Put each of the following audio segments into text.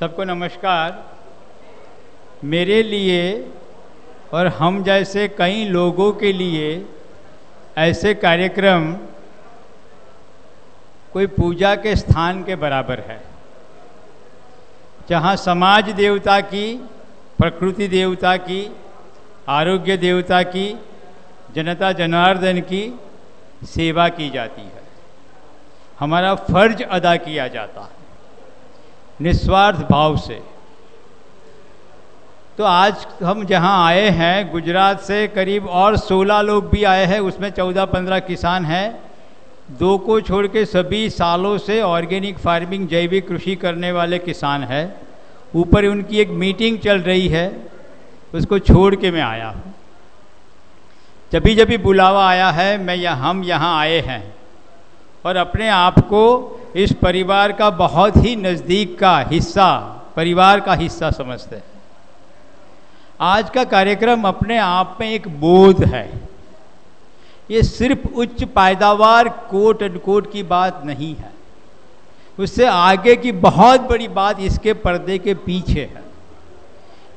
सबको नमस्कार। मेरे लिए और हम जैसे कई लोगों के लिए ऐसे कार्यक्रम कोई पूजा के स्थान के बराबर है, जहाँ समाज देवता की, प्रकृति देवता की, आरोग्य देवता की, जनता जनार्दन की सेवा की जाती है। हमारा फ़र्ज़ अदा किया जाता है। निस्वार्थ भाव से। तो आज हम जहाँ आए हैं, गुजरात से करीब और 16 लोग भी आए हैं, उसमें 14-15 किसान हैं। दो को छोड़ के सभी सालों से ऑर्गेनिक फ़ार्मिंग जैविक कृषि करने वाले किसान हैं। ऊपर उनकी एक मीटिंग चल रही है, उसको छोड़ के मैं आया हूँ। जभी जभी बुलावा आया है, मैं यहाँ हम यहाँ आए हैं। और अपने आप को इस परिवार का बहुत ही नज़दीक का हिस्सा, परिवार का हिस्सा समझते हैं। आज का कार्यक्रम अपने आप में एक बोध है। ये सिर्फ़ उच्च पैदावार कोट एंड कोट की बात नहीं है। उससे आगे की बहुत बड़ी बात इसके पर्दे के पीछे है।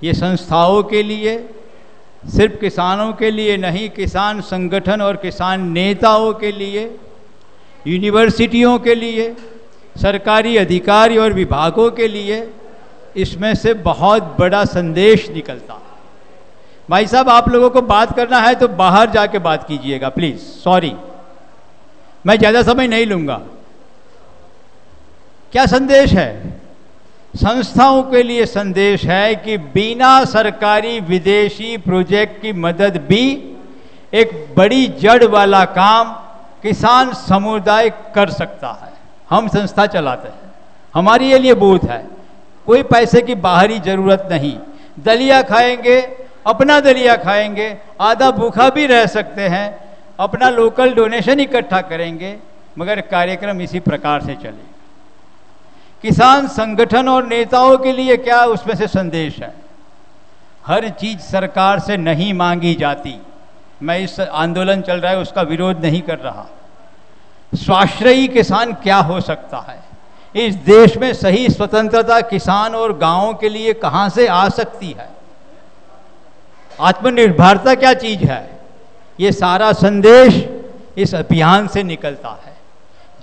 ये संस्थाओं के लिए, सिर्फ़ किसानों के लिए नहीं, किसान संगठन और किसान नेताओं के लिए यूनिवर्सिटियों के लिए, सरकारी अधिकारी और विभागों के लिए इसमें से बहुत बड़ा संदेश निकलता। भाई साहब, आप लोगों को बात करना है तो बाहर जाके बात कीजिएगा प्लीज़ सॉरी मैं ज़्यादा समय नहीं लूँगा। क्या संदेश है? संस्थाओं के लिए संदेश है कि बिना सरकारी विदेशी प्रोजेक्ट की मदद भी एक बड़ी जड़ वाला काम किसान समुदाय कर सकता है। हम संस्था चलाते हैं। हमारी ये लिए बूथ है। कोई पैसे की बाहरी ज़रूरत नहीं। दलिया खाएँगे, अपना दलिया खाएँगे, आधा भूखा भी रह सकते हैं, अपना लोकल डोनेशन इकट्ठा करेंगे, मगर कार्यक्रम इसी प्रकार से चले। किसान संगठन और नेताओं के लिए क्या उसमें से संदेश है? हर चीज़ सरकार से नहीं मांगी जाती। मैं इस आंदोलन चल रहा है, उसका विरोध नहीं कर रहा। स्वाश्रयी किसान क्या हो सकता है? इस देश में सही स्वतंत्रता किसान और गाँवों के लिए कहाँ से आ सकती है? आत्मनिर्भरता क्या चीज़ है? ये सारा संदेश इस अभियान से निकलता है।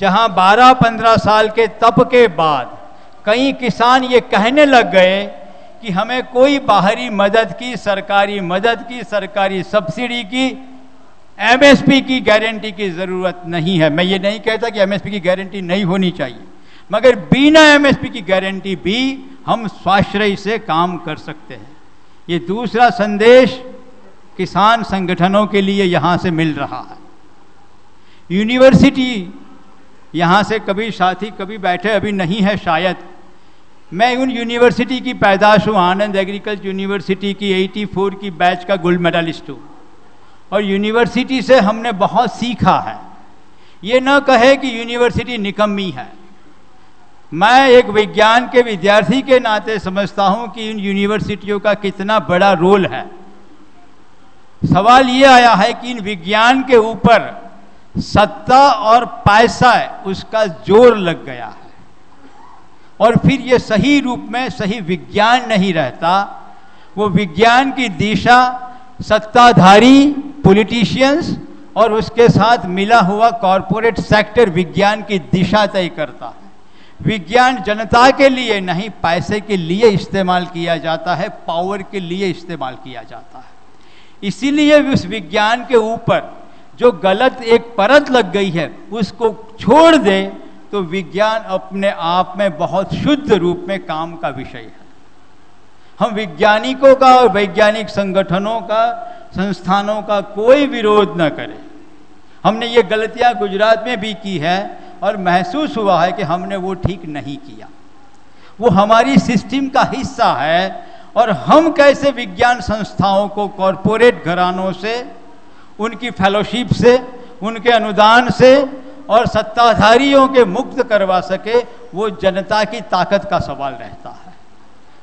जहाँ 12-15 साल के तप के बाद कई किसान ये कहने लग गए कि हमें कोई बाहरी मदद की, सरकारी मदद की, सरकारी सब्सिडी की एमएसपी की गारंटी की ज़रूरत नहीं है। मैं ये नहीं कहता कि एमएसपी की गारंटी नहीं होनी चाहिए, मगर बिना एमएसपी की गारंटी भी हम स्वाश्रय से काम कर सकते हैं। ये दूसरा संदेश किसान संगठनों के लिए यहाँ से मिल रहा है। यूनिवर्सिटी यहाँ से कभी साथी कभी बैठे, अभी नहीं है शायद। मैं उन यूनिवर्सिटी की पैदाश हूँ, आनंद एग्रीकल्चर यूनिवर्सिटी की 84 की बैच का गोल्ड मेडलिस्ट हूँ। और यूनिवर्सिटी से हमने बहुत सीखा है। ये न कहे कि यूनिवर्सिटी निकम्मी है। मैं एक विज्ञान के विद्यार्थी के नाते समझता हूँ कि इन यूनिवर्सिटियों का कितना बड़ा रोल है। सवाल ये आया है कि इन विज्ञान के ऊपर सत्ता और पैसा उसका ज़ोर लग गया है। और फिर ये सही रूप में सही विज्ञान नहीं रहता। वो विज्ञान की दिशा सत्ताधारी पॉलिटिशियंस और उसके साथ मिला हुआ कॉरपोरेट सेक्टर विज्ञान की दिशा तय करता है। विज्ञान जनता के लिए नहीं, पैसे के लिए इस्तेमाल किया जाता है पावर के लिए इस्तेमाल किया जाता है। इसीलिए उस विज्ञान के ऊपर जो गलत एक परत लग गई है, उसको छोड़ दे तो विज्ञान अपने आप में बहुत शुद्ध रूप में काम का विषय है। हम वैज्ञानिकों का और वैज्ञानिक संगठनों का संस्थानों का कोई विरोध न करे। हमने ये गलतियाँ गुजरात में भी की है और महसूस हुआ है कि हमने वो ठीक नहीं किया। वो हमारी सिस्टम का हिस्सा है और हम कैसे विज्ञान संस्थाओं को कॉरपोरेट घरानों से, उनकी फेलोशिप से, उनके अनुदान से और सत्ताधारियों के मुक्त करवा सके, वो जनता की ताकत का सवाल रहता है।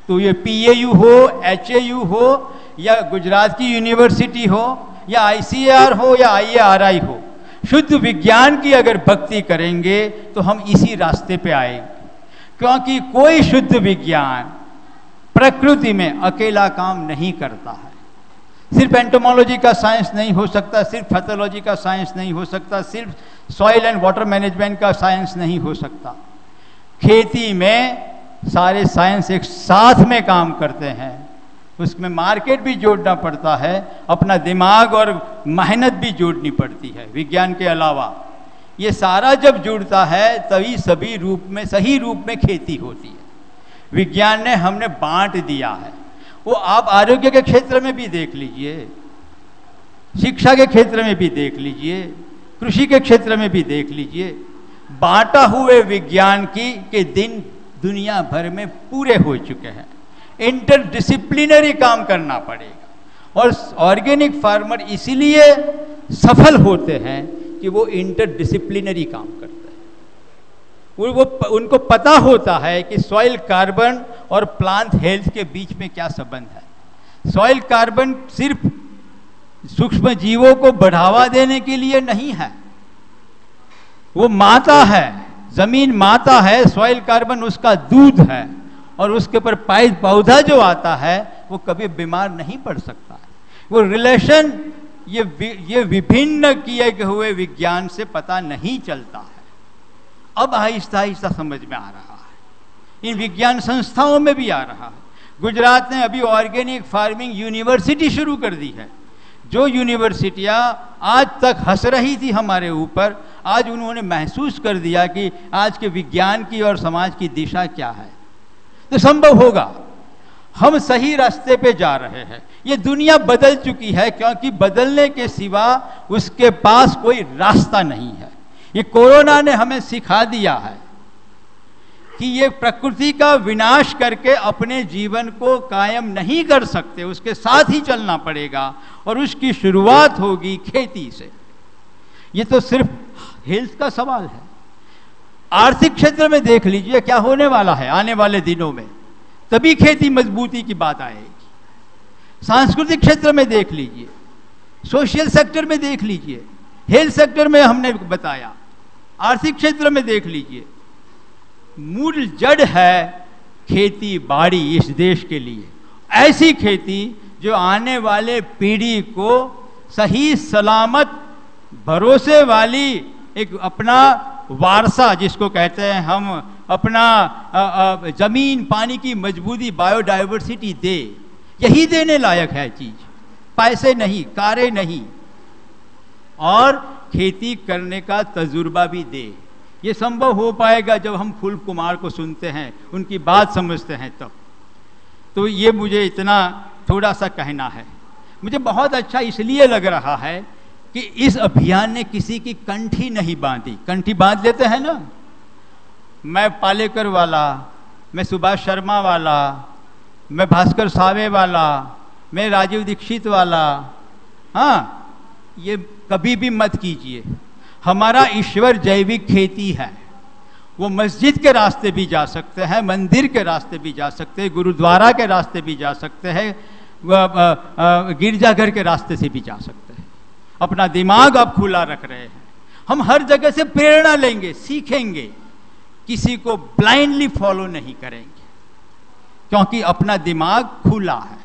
तो ये पीएयू हो एचएयू हो, या गुजरात की यूनिवर्सिटी हो, या आईसीआर हो, या आईएआरआई हो, शुद्ध विज्ञान की अगर भक्ति करेंगे तो हम इसी रास्ते पे आएँगे। क्योंकि कोई शुद्ध विज्ञान प्रकृति में अकेला काम नहीं करता है। सिर्फ़ एंटोमोलॉजी का साइंस नहीं हो सकता, सिर्फ़ पैथोलॉजी का साइंस नहीं हो सकता, सिर्फ़ सॉइल एंड वाटर मैनेजमेंट का साइंस नहीं हो सकता। खेती में सारे साइंस एक साथ में काम करते हैं। उसमें मार्केट भी जोड़ना पड़ता है, अपना दिमाग और मेहनत भी जोड़नी पड़ती है, विज्ञान के अलावा। ये सारा जब जुड़ता है, तभी सभी रूप में, सही रूप में खेती होती है। विज्ञान ने हमने बांट दिया है। वो आप आरोग्य के क्षेत्र में भी देख लीजिए, शिक्षा के क्षेत्र में भी देख लीजिए, कृषि के क्षेत्र में भी देख लीजिए। बांटा हुए विज्ञान की, के दिन दुनिया भर में पूरे हो चुके हैं। इंटरडिसिप्लिनरी काम करना पड़ेगा। और ऑर्गेनिक फार्मर इसीलिए सफल होते हैं कि वो इंटरडिसिप्लिनरी काम करते हैं। वो उनको पता होता है कि सॉइल कार्बन और प्लांट हेल्थ के बीच में क्या संबंध है। सॉइल कार्बन सिर्फ़ सूक्ष्म जीवों को बढ़ावा देने के लिए नहीं है। वो माता है। ज़मीन माता है सॉइल कार्बन उसका दूध है, और उसके ऊपर पौधा जो आता है, वो कभी बीमार नहीं पड़ सकता। वो रिलेशन ये ये विभिन्न किए हुए विज्ञान से पता नहीं चलता है। अब आहिस्ता आहिस्ता समझ में आ रहा है। इन विज्ञान संस्थाओं में भी आ रहा है। गुजरात ने अभी ऑर्गेनिक फ़ार्मिंग यूनिवर्सिटी शुरू कर दी है। जो यूनिवर्सिटियाँ आज तक हंस रही थी हमारे ऊपर, आज उन्होंने महसूस कर दिया कि आज के विज्ञान की और समाज की दिशा क्या है। तो संभव होगा, हम सही रास्ते पे जा रहे हैं। ये दुनिया बदल चुकी है, क्योंकि बदलने के सिवा उसके पास कोई रास्ता नहीं है। ये कोरोना ने हमें सिखा दिया है। कि ये प्रकृति का विनाश करके अपने जीवन को कायम नहीं कर सकते, उसके साथ ही चलना पड़ेगा और उसकी शुरुआत होगी खेती से। ये तो सिर्फ़ हेल्थ का सवाल है। आर्थिक क्षेत्र में देख लीजिए, क्या होने वाला है आने वाले दिनों में। तभी खेती मजबूती की बात आएगी। सांस्कृतिक क्षेत्र में देख लीजिए, सोशल सेक्टर में देख लीजिए, हेल्थ सेक्टर में हमने बताया, आर्थिक क्षेत्र में देख लीजिए। मूल जड़ है खेती बाड़ी इस देश के लिए। ऐसी खेती जो आने वाले पीढ़ी को सही, सलामत, भरोसे वाली एक अपना वारसा, जिसको कहते हैं हम, अपना ज़मीन, पानी की मजबूती, बायोडाइवर्सिटी दे। यही देने लायक है चीज़। पैसे नहीं, कारे नहीं। और खेती करने का तजुर्बा भी दे। ये संभव हो पाएगा जब हम फूल कुमार को सुनते हैं, उनकी बात समझते हैं तब। तो ये मुझे इतना थोड़ा सा कहना है। मुझे बहुत अच्छा इसलिए लग रहा है कि इस अभियान ने किसी की कंठी नहीं बांधी। कंठी बाँध लेते हैं ना? मैं पालेकर वाला, मैं सुभाष शर्मा वाला, मैं भास्कर सावे वाला, मैं राजीव दीक्षित वाला हाँ ये कभी भी मत कीजिए। हमारा ईश्वर जैविक खेती है। वो मस्जिद के रास्ते भी जा सकते हैं, मंदिर के रास्ते भी जा सकते हैं, गुरुद्वारा के रास्ते भी जा सकते हैं गिरजाघर के रास्ते से भी जा सकते हैं। अपना दिमाग आप खुला रख रहे हैं। हम हर जगह से प्रेरणा लेंगे, सीखेंगे। किसी को ब्लाइंडली फॉलो नहीं करेंगे, क्योंकि अपना दिमाग खुला है।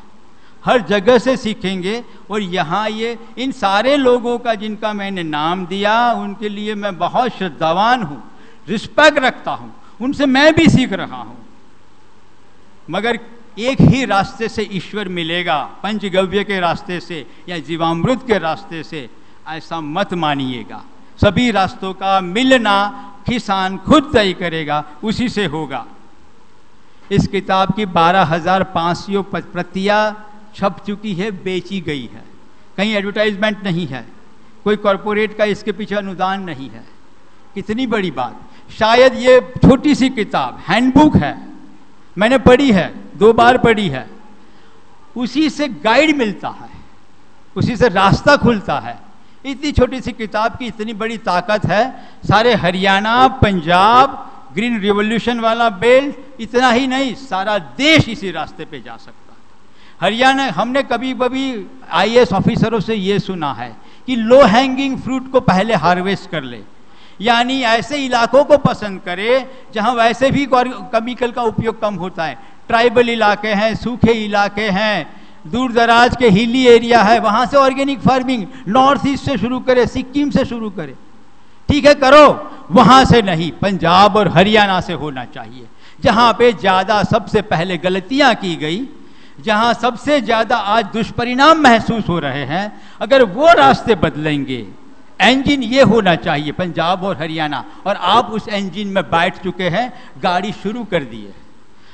हर जगह से सीखेंगे। और यहाँ ये इन सारे लोगों का जिनका मैंने नाम दिया, उनके लिए मैं बहुत श्रद्धावान हूँ, रिस्पेक्ट रखता हूँ, उनसे मैं भी सीख रहा हूँ। मगर एक ही रास्ते से ईश्वर मिलेगा, पंचगव्य के रास्ते से या जीवामृत के रास्ते से, ऐसा मत मानिएगा। सभी रास्तों का मिलना किसान खुद तय करेगा, उसी से होगा। इस किताब की बारह हज़ार पाँच सौ प्रतियाँ छप चुकी है, बेची गई है। कहीं एडवर्टाइजमेंट नहीं है। कोई कॉरपोरेट का इसके पीछे अनुदान नहीं है। कितनी बड़ी बात। शायद ये छोटी सी किताब हैंडबुक है। मैंने पढ़ी है, दो बार पढ़ी है। उसी से गाइड मिलता है। उसी से रास्ता खुलता है। इतनी छोटी सी किताब की इतनी बड़ी ताकत है। सारे हरियाणा, पंजाब ग्रीन रिवॉल्यूशन वाला बेल्ट इतना ही नहीं, सारा देश इसी रास्ते पे जा सकता हरियाणा, हमने कभी कभी आईएएस ऑफिसरों से ये सुना है कि लो हैंगिंग फ्रूट को पहले हार्वेस्ट कर ले। यानी ऐसे इलाकों को पसंद करे जहाँ वैसे भी केमिकल का उपयोग कम होता है। ट्राइबल इलाके हैं, सूखे इलाके हैं, दूर दराज के हिली एरिया है, वहाँ से ऑर्गेनिक फ़ार्मिंग नॉर्थ ईस्ट से शुरू करे, सिक्किम से शुरू करे। ठीक है, करो। वहाँ से नहीं, पंजाब और हरियाणा से होना चाहिए, जहाँ पे ज़्यादा सबसे पहले गलतियाँ की गई जहाँ सबसे ज़्यादा आज दुष्परिणाम महसूस हो रहे हैं, अगर वो रास्ते बदलेंगे इंजन ये होना चाहिए, पंजाब और हरियाणा, और आप उस इंजन में बैठ चुके हैं, गाड़ी शुरू कर दिए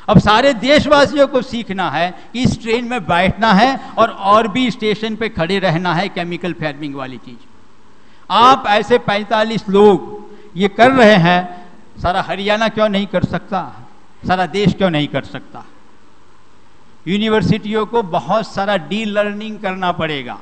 अब सारे देशवासियों को सीखना है कि इस ट्रेन में बैठना है, और और भी स्टेशन पे खड़े रहना है केमिकल फ़ार्मिंग वाली चीज़। आप ऐसे 45 लोग ये कर रहे हैं, सारा हरियाणा क्यों नहीं कर सकता? सारा देश क्यों नहीं कर सकता? यूनिवर्सिटियों को बहुत सारा डी लर्निंग करना पड़ेगा।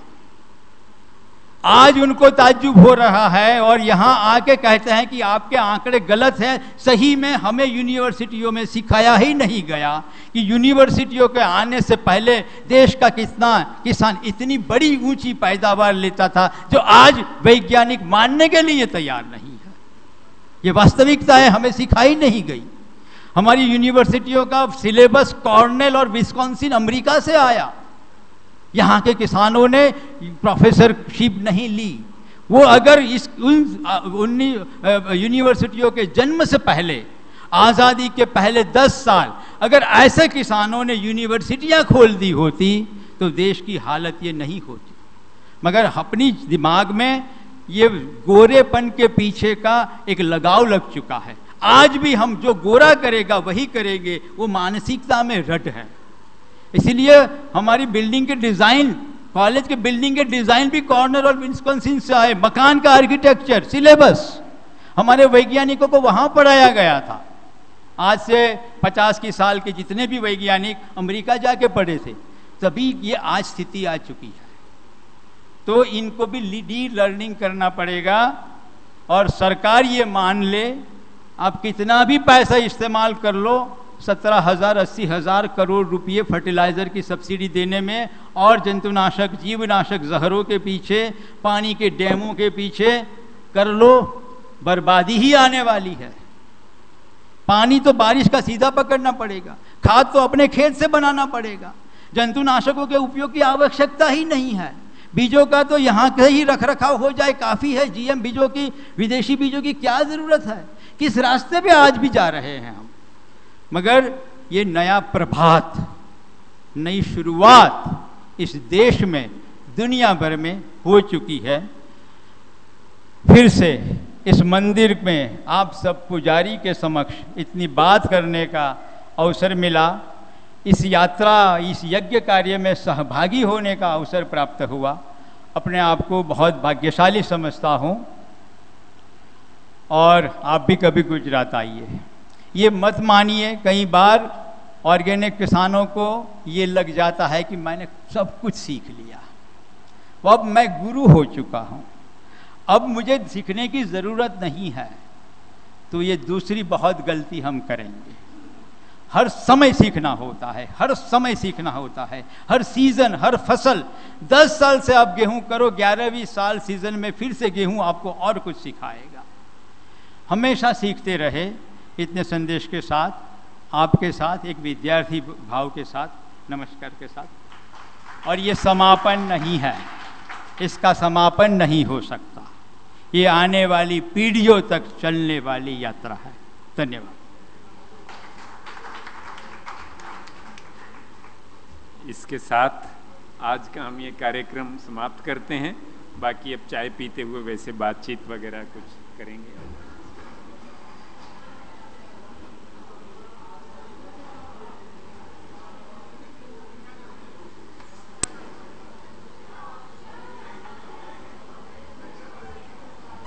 आज उनको ताज्जुब हो रहा है और यहाँ आके कहते हैं कि आपके आंकड़े गलत हैं, सही में हमें यूनिवर्सिटियों में सिखाया ही नहीं गया कि यूनिवर्सिटियों के आने से पहले देश का कितना किसान इतनी बड़ी ऊँची पैदावार लेता था जो आज वैज्ञानिक मानने के लिए तैयार नहीं है। ये वास्तविकता है हमें सिखाई नहीं गई। हमारी यूनिवर्सिटियों का सिलेबस कॉर्नेल और विस्कॉन्सिन अमेरिका से आया। यहाँ के किसानों ने प्रोफेसरशिप नहीं ली। वो अगर इस उन यूनिवर्सिटियों के जन्म से पहले, आज़ादी के पहले दस साल, अगर ऐसे किसानों ने यूनिवर्सिटियाँ खोल दी होती तो देश की हालत ये नहीं होती। मगर अपनी दिमाग में ये गोरेपन के पीछे का एक लगाव लग चुका है। आज भी हम जो गोरा करेगा, वही करेंगे, वो मानसिकता में रट है। इसलिए हमारी बिल्डिंग के डिज़ाइन, कॉलेज के बिल्डिंग के डिज़ाइन भी कॉर्नर और विंस्कॉन्सिन से आए। मकान का आर्किटेक्चर, सिलेबस, हमारे वैज्ञानिकों को वहाँ पढ़ाया गया था। आज से पचास की साल के जितने भी वैज्ञानिक अमेरिका जाके पढ़े थे, तभी ये आज स्थिति आ चुकी है। तो इनको भी डी लर्निंग करना पड़ेगा और सरकार ये मान ले आप कितना भी पैसा इस्तेमाल कर लो, सत्रह हज़ार, अस्सी हज़ार करोड़ रुपये फर्टिलाइज़र की सब्सिडी देने में और जंतुनाशक, जीवनाशक जहरों के पीछे, पानी के डैमों के पीछे कर लो, बर्बादी ही आने वाली है। पानी तो बारिश का सीधा पकड़ना पड़ेगा, खाद तो अपने खेत से बनाना पड़ेगा। जंतुनाशकों के उपयोग की आवश्यकता ही नहीं है। बीजों का तो यहाँ के ही रख रखाव हो जाए, काफ़ी है। जीएम बीजों की, विदेशी बीजों की क्या ज़रूरत है? किस रास्ते पे आज भी जा रहे हैं हम? मगर ये नया प्रभात, नई शुरुआत इस देश में, दुनिया भर में हो चुकी है। फिर से इस मंदिर में आप सब पुजारी के समक्ष इतनी बात करने का अवसर मिला। इस यात्रा, इस यज्ञ कार्य में सहभागी होने का अवसर प्राप्त हुआ। अपने आप को बहुत भाग्यशाली समझता हूँ। और आप भी कभी गुजरात आइए। ये मत मानिए, कई बार ऑर्गेनिक किसानों को ये लग जाता है कि मैंने सब कुछ सीख लिया। वो अब मैं गुरु हो चुका हूँ। अब मुझे सीखने की ज़रूरत नहीं है। तो ये दूसरी बहुत गलती हम करेंगे। हर समय सीखना होता है, हर समय सीखना होता है। हर सीज़न हर फ़सल। दस साल से आप गेहूँ करो, ग्यारहवीं साल सीज़न में फिर से गेहूँ आपको और कुछ सिखाएगा। हमेशा सीखते रहे इतने संदेश के साथ, आपके साथ, एक विद्यार्थी भाव के साथ, नमस्कार के साथ। और ये समापन नहीं है। इसका समापन नहीं हो सकता। ये आने वाली पीढ़ियों तक चलने वाली यात्रा है। धन्यवाद। इसके साथ आज का हम ये कार्यक्रम समाप्त करते हैं। बाकी अब चाय पीते हुए वैसे बातचीत वगैरह कुछ करेंगे।